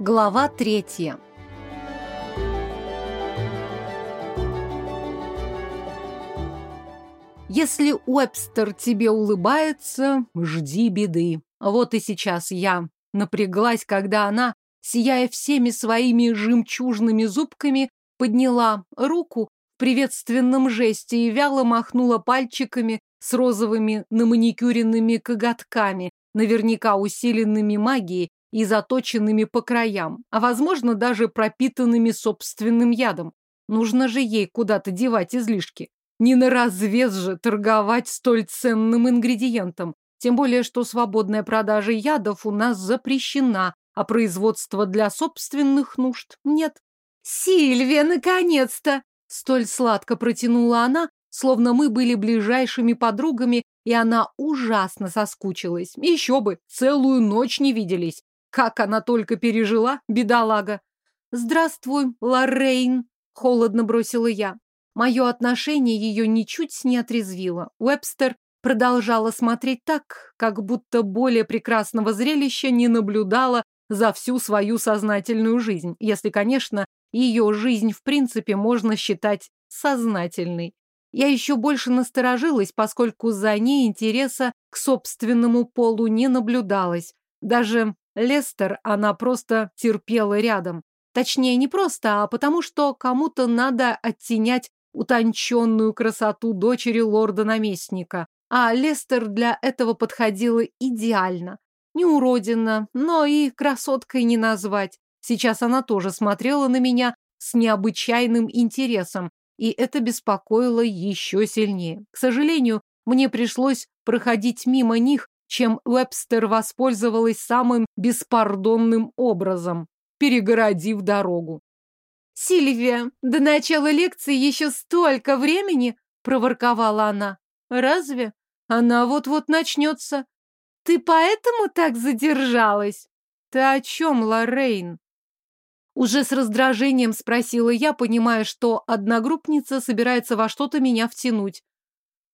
Глава третья. Если Уэбстер тебе улыбается, жди беды. Вот и сейчас я напряглась, когда она, сияя всеми своими жемчужными зубками, подняла руку в приветственном жесте и вяло махнула пальчиками с розовыми наманикюренными коготками, наверняка усиленными магией и заточенными по краям, а, возможно, даже пропитанными собственным ядом. Нужно же ей куда-то девать излишки. Не на развес же торговать столь ценным ингредиентом. Тем более, что свободная продажа ядов у нас запрещена, а производство для собственных нужд нет. «Сильвия, наконец-то!» Столь сладко протянула она, словно мы были ближайшими подругами, и она ужасно соскучилась. Еще бы, целую ночь не виделись. Как она только пережила, бедолага. «Здравствуй, Лоррейн», — холодно бросила я. Мое отношение ее ничуть не отрезвило. Уэбстер продолжала смотреть так, как будто более прекрасного зрелища не наблюдала за всю свою сознательную жизнь, если, конечно, ее жизнь в принципе можно считать сознательной. Я еще больше насторожилась, поскольку за ней интереса к собственному полу не наблюдалось. Даже Лестер она просто терпела рядом. Точнее, не просто, а потому что кому-то надо оттенять утонченную красоту дочери лорда-наместника. А Лестер для этого подходила идеально. Не уродина, но и красоткой не назвать. Сейчас она тоже смотрела на меня с необычайным интересом, и это беспокоило еще сильнее. К сожалению, мне пришлось проходить мимо них, чем Уэбстер воспользовалась самым беспардонным образом, перегородив дорогу. «Сильвия, до начала лекции еще столько времени!» — проворковала она. «Разве? Она вот-вот начнется. Ты поэтому так задержалась?» «Ты о чем, Лоррейн?» Уже с раздражением спросила я, понимая, что одногруппница собирается во что-то меня втянуть.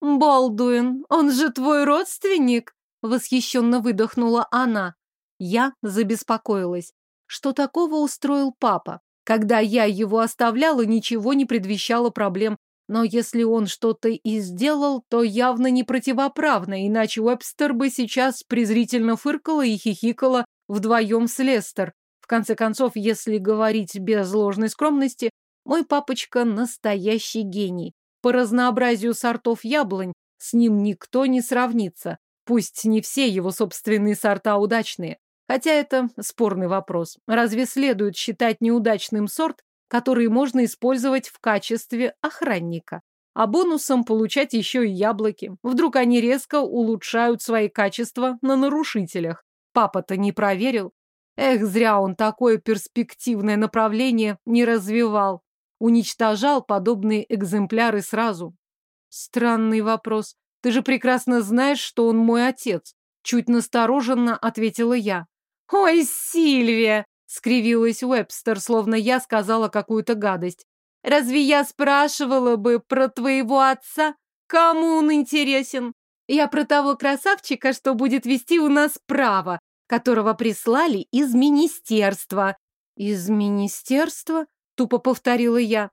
«Болдуин, он же твой родственник!» Восхищенно выдохнула она. Я забеспокоилась. Что такого устроил папа? Когда я его оставляла, ничего не предвещало проблем. Но если он что-то и сделал, то явно не противоправно, иначе Уэбстер бы сейчас презрительно фыркала и хихикала вдвоем с Лестер. В конце концов, если говорить без ложной скромности, мой папочка настоящий гений. По разнообразию сортов яблонь с ним никто не сравнится. Пусть не все его собственные сорта удачные. Хотя это спорный вопрос. Разве следует считать неудачным сорт, который можно использовать в качестве охранника? А бонусом получать еще и яблоки. Вдруг они резко улучшают свои качества на нарушителях. Папа-то не проверил. Эх, зря он такое перспективное направление не развивал. Уничтожал подобные экземпляры сразу. Странный вопрос. Ты же прекрасно знаешь, что он мой отец. Чуть настороженно ответила я. Ой, Сильвия! Скривилась Уэбстер, словно я сказала какую-то гадость. Разве я спрашивала бы про твоего отца? Кому он интересен? Я про того красавчика, что будет вести у нас право, которого прислали из министерства. Из министерства? Тупо повторила я.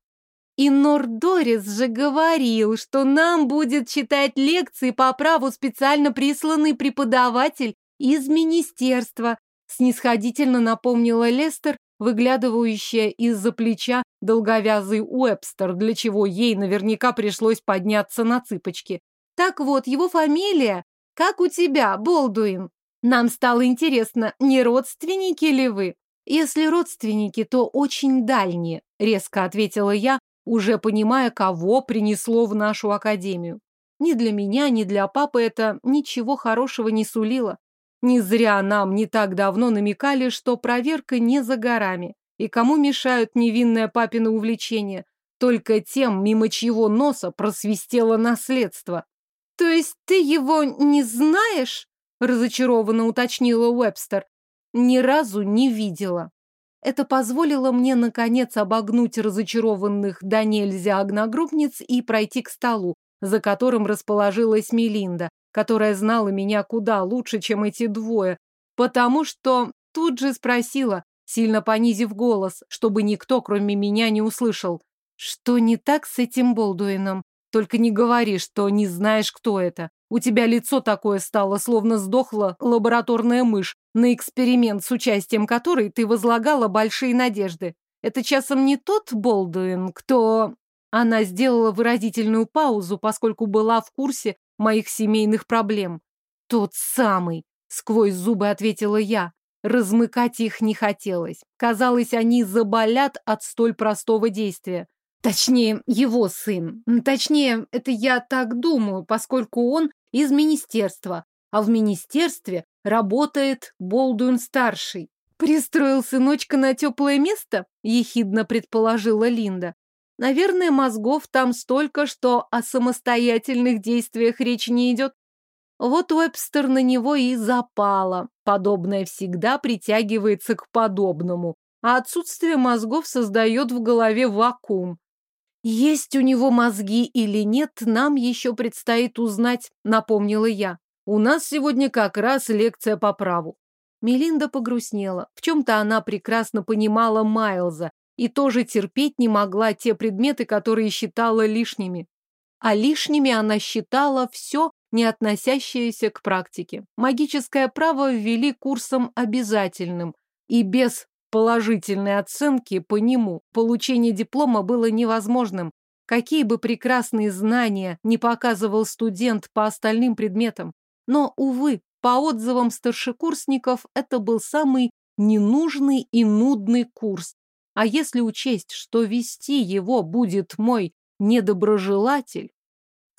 И Нордорис же говорил, что нам будет читать лекции по праву специально присланный преподаватель из министерства. Снисходительно напомнила Лестер, выглядывающая из-за плеча долговязый Уэбстер, для чего ей наверняка пришлось подняться на цыпочки. Так вот, его фамилия, как у тебя, Болдуин. Нам стало интересно, не родственники ли вы? Если родственники, то очень дальние, резко ответила я, уже понимая, кого принесло в нашу академию. Ни для меня, ни для папы это ничего хорошего не сулило. Не зря нам не так давно намекали, что проверка не за горами. И кому мешают невинное папино увлечение? Только тем, мимо чьего носа просвистело наследство. То есть ты его не знаешь? разочарованно уточнила Уэбстер. Ни разу не видела. Это позволило мне, наконец, обогнуть разочарованных до нельзя огногруппниц и пройти к столу, за которым расположилась Мелинда, которая знала меня куда лучше, чем эти двое, потому что тут же спросила, сильно понизив голос, чтобы никто, кроме меня, не услышал. Что не так с этим Болдуином? Только не говори, что не знаешь, кто это. У тебя лицо такое стало, словно сдохла лабораторная мышь, на эксперимент с участием которой ты возлагала большие надежды. Это часом не тот Болдуин, кто... Она сделала выразительную паузу, поскольку была в курсе моих семейных проблем. Тот самый, сквозь зубы ответила я. Размыкать их не хотелось. Казалось, они заболят от столь простого действия. Точнее, его сын. Точнее, это я так думаю, поскольку он из министерства, а в министерстве работает Болдуин-старший. «Пристроил сыночка на теплое место?» – ехидно предположила Линда. «Наверное, мозгов там столько, что о самостоятельных действиях речи не идет. Вот Уэбстер на него и запала. Подобное всегда притягивается к подобному, а отсутствие мозгов создает в голове вакуум. Есть у него мозги или нет, нам еще предстоит узнать, напомнила я. У нас сегодня как раз лекция по праву. Мелинда погрустнела. В чем-то она прекрасно понимала Майлза и тоже терпеть не могла те предметы, которые считала лишними. А лишними она считала все, не относящееся к практике. Магическое право ввели курсом обязательным, и без положительной оценки по нему получение диплома было невозможным, какие бы прекрасные знания не показывал студент по остальным предметам. Но, увы, по отзывам старшекурсников, это был самый ненужный и нудный курс. А если учесть, что вести его будет мой недоброжелатель,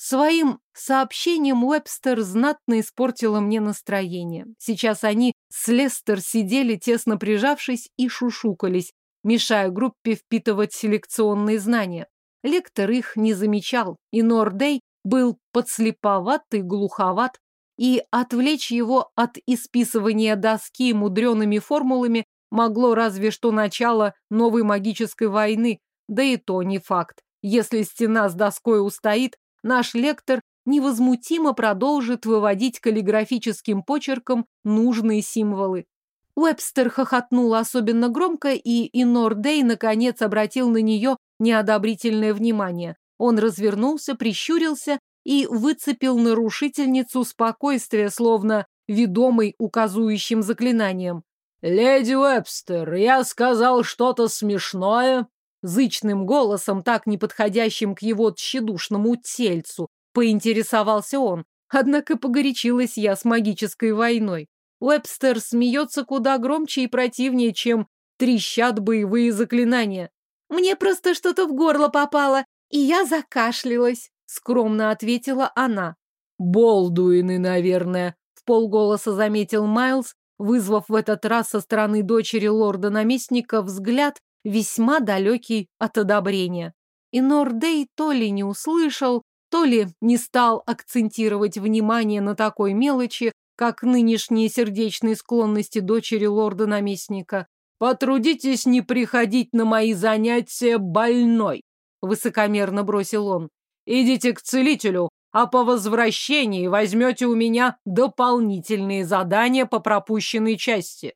Своим сообщением Уэбстер знатно испортила мне настроение. Сейчас они с Лестер сидели, тесно прижавшись, и шушукались, мешая группе впитывать селекционные знания. Лектор их не замечал, и Нордей был подслеповат и глуховат, и отвлечь его от исписывания доски мудреными формулами могло разве что начало новой магической войны, да и то не факт. Если стена с доской устоит, наш лектор невозмутимо продолжит выводить каллиграфическим почерком нужные символы. Уэбстер хохотнул особенно громко, и Инор Дэй наконец обратил на нее неодобрительное внимание. Он развернулся, прищурился и выцепил нарушительницу спокойствия, словно ведомый указующим заклинанием. «Леди Уэбстер, я сказал что-то смешное?» Зычным голосом, так неподходящим к его тщедушному тельцу, поинтересовался он. Однако погорячилась я с магической войной. Уэбстер смеется куда громче и противнее, чем трещат боевые заклинания. «Мне просто что-то в горло попало, и я закашлялась», — скромно ответила она. «Болдуины, наверное», — в полголоса заметил Майлз, вызвав в этот раз со стороны дочери лорда-наместника взгляд, весьма далекий от одобрения. И Нордей то ли не услышал, то ли не стал акцентировать внимание на такой мелочи, как нынешние сердечные склонности дочери лорда-наместника. «Потрудитесь не приходить на мои занятия больной», — высокомерно бросил он. «Идите к целителю, а по возвращении возьмете у меня дополнительные задания по пропущенной части».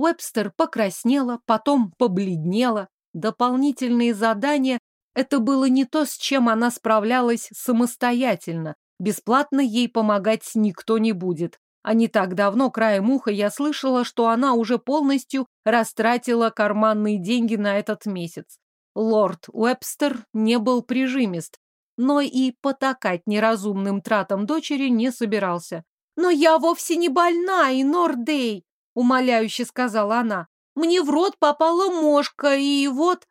Уэбстер покраснела, потом побледнела. Дополнительные задания – это было не то, с чем она справлялась самостоятельно. Бесплатно ей помогать никто не будет. А не так давно, краем уха, я слышала, что она уже полностью растратила карманные деньги на этот месяц. Лорд Уэбстер не был прижимист, но и потакать неразумным тратам дочери не собирался. «Но я вовсе не больна, и Нордей!» Умоляюще сказала она. Мне в рот попала мошка, и вот...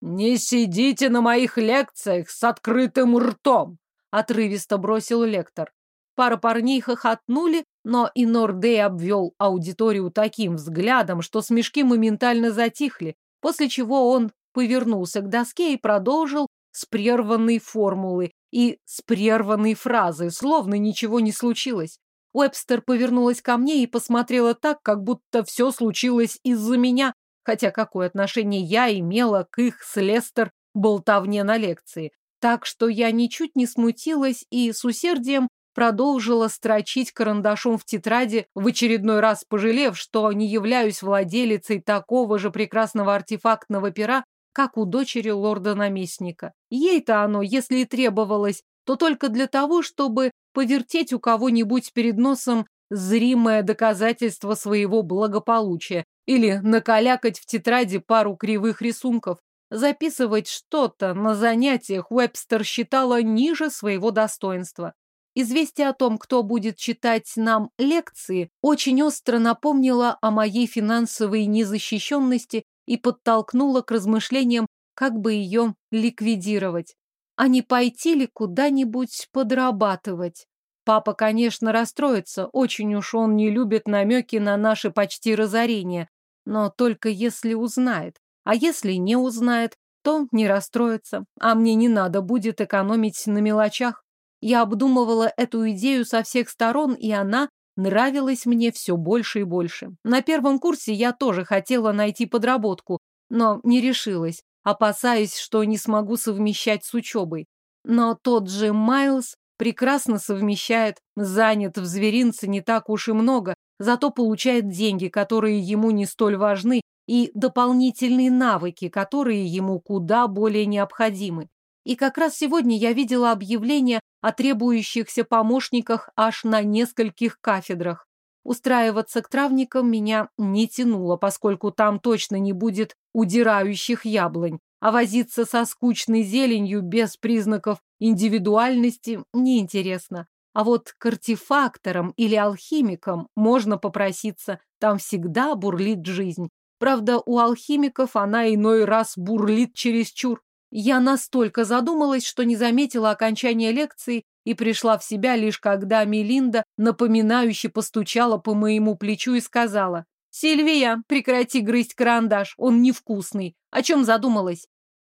Не сидите на моих лекциях с открытым ртом, отрывисто бросил лектор. Пара парней хохотнули, но и Нордей обвел аудиторию таким взглядом, что смешки моментально затихли, после чего он повернулся к доске и продолжил с прерванной формулы и с прерванной фразы, словно ничего не случилось. Уэбстер повернулась ко мне и посмотрела так, как будто все случилось из-за меня, хотя какое отношение я имела к их с Лестер болтовне на лекции. Так что я ничуть не смутилась и с усердием продолжила строчить карандашом в тетради, в очередной раз пожалев, что не являюсь владелицей такого же прекрасного артефактного пера, как у дочери лорда-наместника. Ей-то оно, если и требовалось, то только для того, чтобы повертеть у кого-нибудь перед носом зримое доказательство своего благополучия или накалякать в тетради пару кривых рисунков. Записывать что-то на занятиях Уэбстер считала ниже своего достоинства. Известие о том, кто будет читать нам лекции, очень остро напомнило о моей финансовой незащищенности и подтолкнуло к размышлениям, как бы ее ликвидировать. А не пойти ли куда-нибудь подрабатывать? Папа, конечно, расстроится, очень уж он не любит намеки на наше почти разорение, но только если узнает. А если не узнает, то не расстроится, а мне не надо будет экономить на мелочах. Я обдумывала эту идею со всех сторон, и она нравилась мне все больше и больше. На первом курсе я тоже хотела найти подработку, но не решилась, опасаясь, что не смогу совмещать с учебой. Но тот же Майлз прекрасно совмещает, занят в зверинце не так уж и много, зато получает деньги, которые ему не столь важны, и дополнительные навыки, которые ему куда более необходимы. И как раз сегодня я видела объявление о требующихся помощниках аж на нескольких кафедрах. Устраиваться к травникам меня не тянуло, поскольку там точно не будет удирающих яблонь, а возиться со скучной зеленью без признаков индивидуальности неинтересно. А вот к артефакторам или алхимикам можно попроситься, там всегда бурлит жизнь. Правда, у алхимиков она иной раз бурлит чересчур. Я настолько задумалась, что не заметила окончания лекции и пришла в себя лишь когда Мелинда напоминающе постучала по моему плечу и сказала «Сильвия, прекрати грызть карандаш, он невкусный. О чем задумалась?»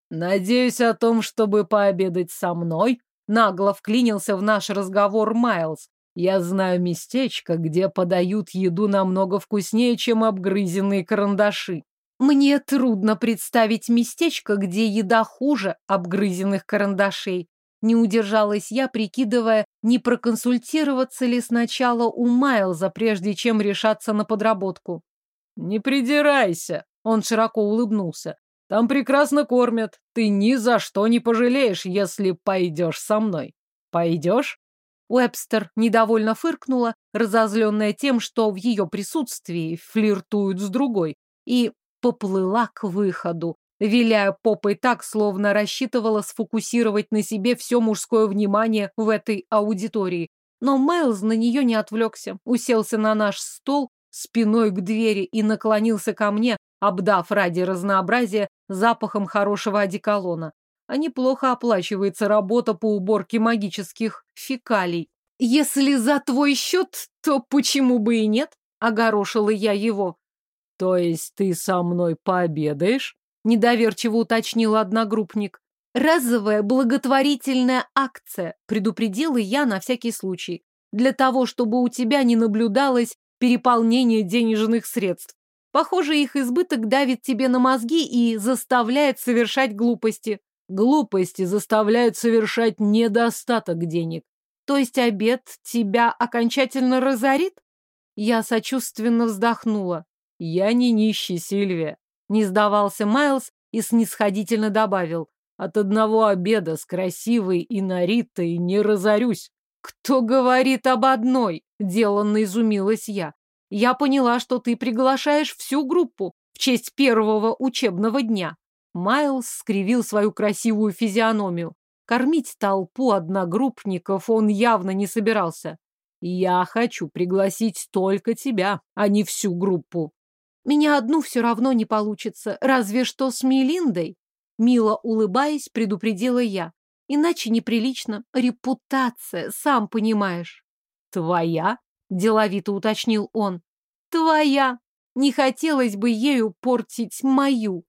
«Надеюсь о том, чтобы пообедать со мной», — нагло вклинился в наш разговор Майлз. «Я знаю местечко, где подают еду намного вкуснее, чем обгрызенные карандаши». Мне трудно представить местечко, где еда хуже обгрызенных карандашей. Не удержалась я, прикидывая, не проконсультироваться ли сначала у Майлза, прежде чем решаться на подработку. «Не придирайся!» — он широко улыбнулся. Там прекрасно кормят. Ты ни за что не пожалеешь, если пойдешь со мной. Пойдешь?» Уэбстер недовольно фыркнула, разозленная тем, что в ее присутствии флиртуют с другой, и поплыла к выходу, виляя попой так, словно рассчитывала сфокусировать на себе все мужское внимание в этой аудитории. Но Майлз на нее не отвлекся, уселся на наш стол спиной к двери и наклонился ко мне, обдав ради разнообразия запахом хорошего одеколона. А неплохо оплачивается работа по уборке магических фекалий. Если за твой счет, то почему бы и нет? Огорошила я его. То есть ты со мной пообедаешь? Недоверчиво уточнил одногруппник. Разовая благотворительная акция, предупредила я на всякий случай. Для того, чтобы у тебя не наблюдалось переполнение денежных средств. Похоже, их избыток давит тебе на мозги и заставляет совершать глупости. Глупости заставляют совершать недостаток денег. То есть обед тебя окончательно разорит? Я сочувственно вздохнула. Я не нищий, Сильвия. Не сдавался Майлз и снисходительно добавил. От одного обеда с красивой и Наритой не разорюсь. Кто говорит об одной? Деланно изумилась я. Я поняла, что ты приглашаешь всю группу в честь первого учебного дня. Майлз скривил свою красивую физиономию. Кормить толпу одногруппников он явно не собирался. Я хочу пригласить только тебя, а не всю группу. Меня одну все равно не получится, разве что с Мелиндой. Мило улыбаясь, предупредила я. Иначе неприлично. Репутация, сам понимаешь. Твоя? Деловито уточнил он. Твоя. Не хотелось бы ею портить мою.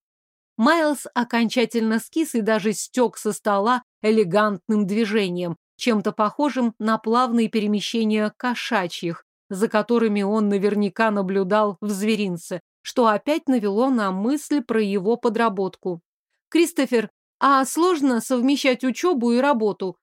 Майлз окончательно скис и даже стек со стола элегантным движением, чем-то похожим на плавные перемещения кошачьих, за которыми он наверняка наблюдал в зверинце, что опять навело на мысль про его подработку. «Кристофер, а сложно совмещать учебу и работу?»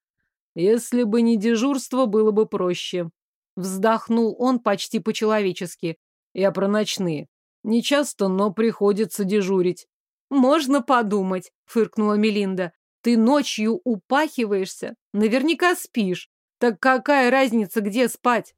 Если бы не дежурство, было бы проще. Вздохнул он почти по-человечески. Я про ночные. Не часто, но приходится дежурить. Можно подумать, фыркнула Мелинда. Ты ночью упахиваешься, наверняка спишь. Так какая разница, где спать?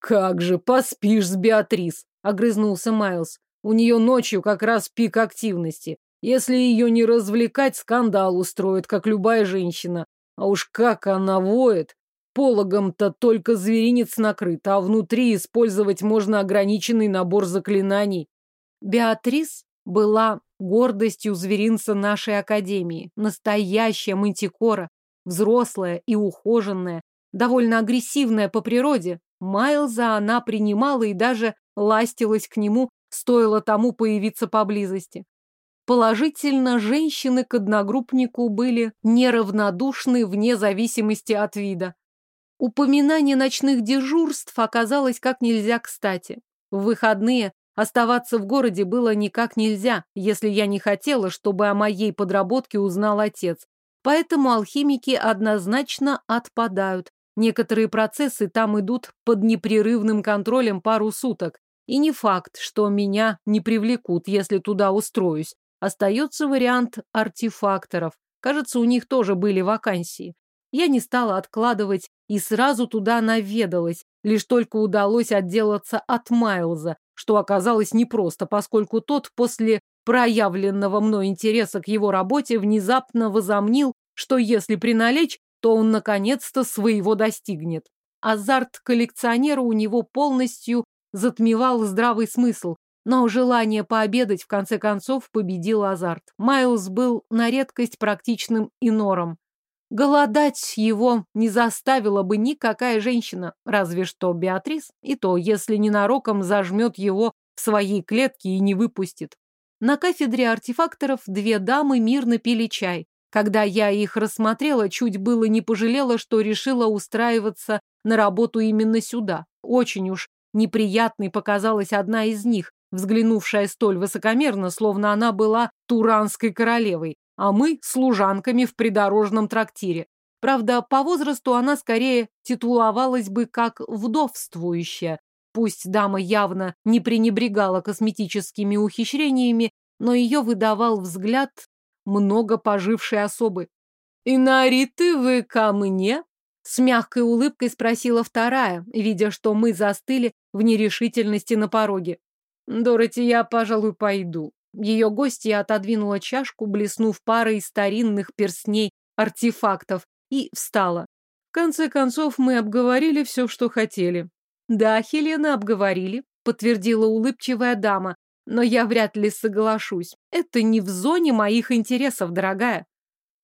Как же, поспишь с Беатрис, огрызнулся Майлз. У нее ночью как раз пик активности. Если ее не развлекать, скандал устроит, как любая женщина. А уж как она воет. Пологом-то только зверинец накрыт, а внутри использовать можно ограниченный набор заклинаний. Беатрис была гордостью зверинца нашей академии. Настоящая мантикора, взрослая и ухоженная, довольно агрессивная по природе. Майлза она принимала и даже ластилась к нему, стоило тому появиться поблизости. Положительно, женщины к одногруппнику были неравнодушны вне зависимости от вида. Упоминание ночных дежурств оказалось как нельзя кстати. В выходные оставаться в городе было никак нельзя, если я не хотела, чтобы о моей подработке узнал отец. Поэтому алхимики однозначно отпадают. Некоторые процессы там идут под непрерывным контролем пару суток. И не факт, что меня не привлекут, если туда устроюсь. Остается вариант артефакторов. Кажется, у них тоже были вакансии. Я не стала откладывать и сразу туда наведалась. Лишь только удалось отделаться от Майлза, что оказалось непросто, поскольку тот после проявленного мной интереса к его работе внезапно возомнил, что если приналечь, то он наконец-то своего достигнет. Азарт коллекционера у него полностью затмевал здравый смысл, но желание пообедать в конце концов победил азарт. Майлз был на редкость практичным инором. Голодать его не заставила бы никакая женщина, разве что Беатрис, и то, если ненароком зажмет его в своей клетке и не выпустит. На кафедре артефакторов две дамы мирно пили чай. Когда я их рассмотрела, чуть было не пожалела, что решила устраиваться на работу именно сюда. Очень уж неприятной показалась одна из них, взглянувшая столь высокомерно, словно она была туранской королевой, а мы служанками в придорожном трактире. Правда, по возрасту она скорее титуловалась бы как вдовствующая. Пусть дама явно не пренебрегала косметическими ухищрениями, но ее выдавал взгляд много пожившей особы. «Инариты, вы ко мне?» С мягкой улыбкой спросила вторая, видя, что мы застыли в нерешительности на пороге. «Дороти, я, пожалуй, пойду». Ее гостья отодвинула чашку, блеснув парой старинных перстней артефактов, и встала. В конце концов, мы обговорили все, что хотели. Да, Хелена, обговорили, подтвердила улыбчивая дама, но я вряд ли соглашусь. Это не в зоне моих интересов, дорогая.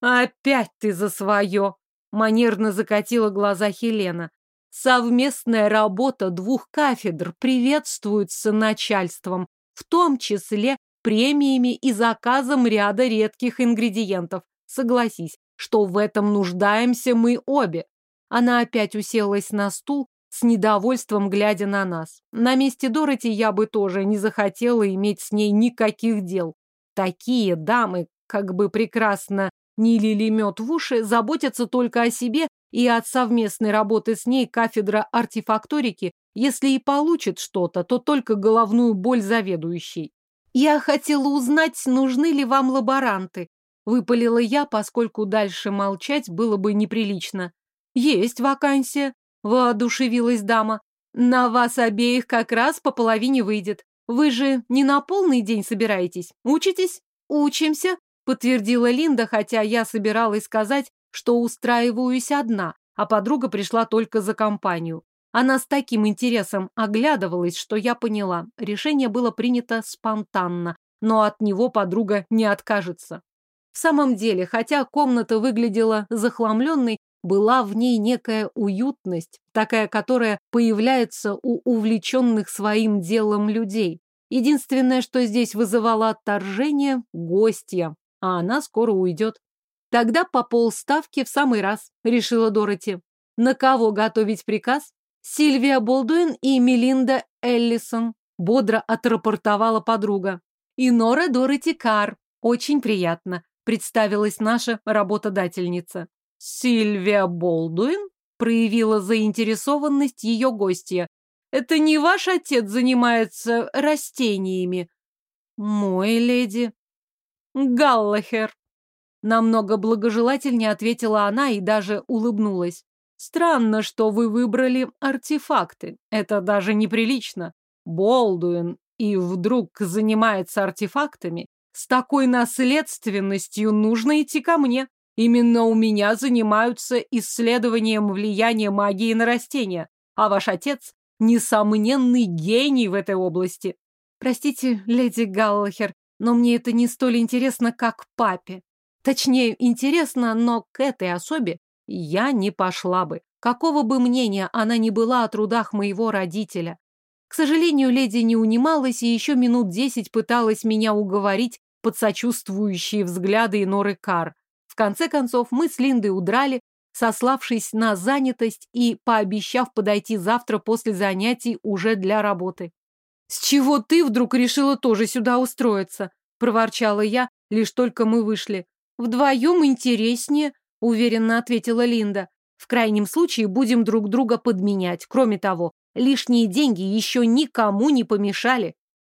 Опять ты за свое! Манерно закатила глаза Хелена. Совместная работа двух кафедр приветствуется начальством, в том числе премиями и заказом ряда редких ингредиентов. Согласись, что в этом нуждаемся мы обе. Она опять уселась на стул, с недовольством глядя на нас. На месте Дороти я бы тоже не захотела иметь с ней никаких дел. Такие дамы, как бы прекрасно не лили мед в уши, заботятся только о себе и от совместной работы с ней кафедра артефакторики, если и получит что-то, то только головную боль заведующей. «Я хотела узнать, нужны ли вам лаборанты», — выпалила я, поскольку дальше молчать было бы неприлично. «Есть вакансия», — воодушевилась дама. «На вас обеих как раз по половине выйдет. Вы же не на полный день собираетесь? Учитесь?» «Учимся», — подтвердила Линда, хотя я собиралась сказать, что устраиваюсь одна, а подруга пришла только за компанию. Она с таким интересом оглядывалась, что я поняла, решение было принято спонтанно, но от него подруга не откажется. В самом деле, хотя комната выглядела захламленной, была в ней некая уютность, такая, которая появляется у увлеченных своим делом людей. Единственное, что здесь вызывало отторжение – гостья, а она скоро уйдет. Тогда по полставки в самый раз, решила Дороти. На кого готовить приказ? Сильвия Болдуин и Мелинда Эллисон, бодро отрапортовала подруга. И Нора Дороти Кар. Очень приятно, представилась наша работодательница. Сильвия Болдуин проявила заинтересованность ее гостья. Это не ваш отец занимается растениями? Мой леди. Галлахер. Намного благожелательнее ответила она и даже улыбнулась. Странно, что вы выбрали артефакты. Это даже неприлично. Болдуин и вдруг занимается артефактами. С такой наследственностью нужно идти ко мне. Именно у меня занимаются исследованием влияния магии на растения, а ваш отец – несомненный гений в этой области. Простите, леди Галлахер, но мне это не столь интересно, как папе. Точнее, интересно, но к этой особе я не пошла бы. Какого бы мнения она ни была о трудах моего родителя. К сожалению, леди не унималась и еще минут десять пыталась меня уговорить под сочувствующие взгляды норы Кар. В конце концов, мы с Линдой удрали, сославшись на занятость и пообещав подойти завтра после занятий уже для работы. «С чего ты вдруг решила тоже сюда устроиться?» – проворчала я, лишь только мы вышли. «Вдвоем интереснее», – уверенно ответила Линда. «В крайнем случае будем друг друга подменять. Кроме того, лишние деньги еще никому не помешали».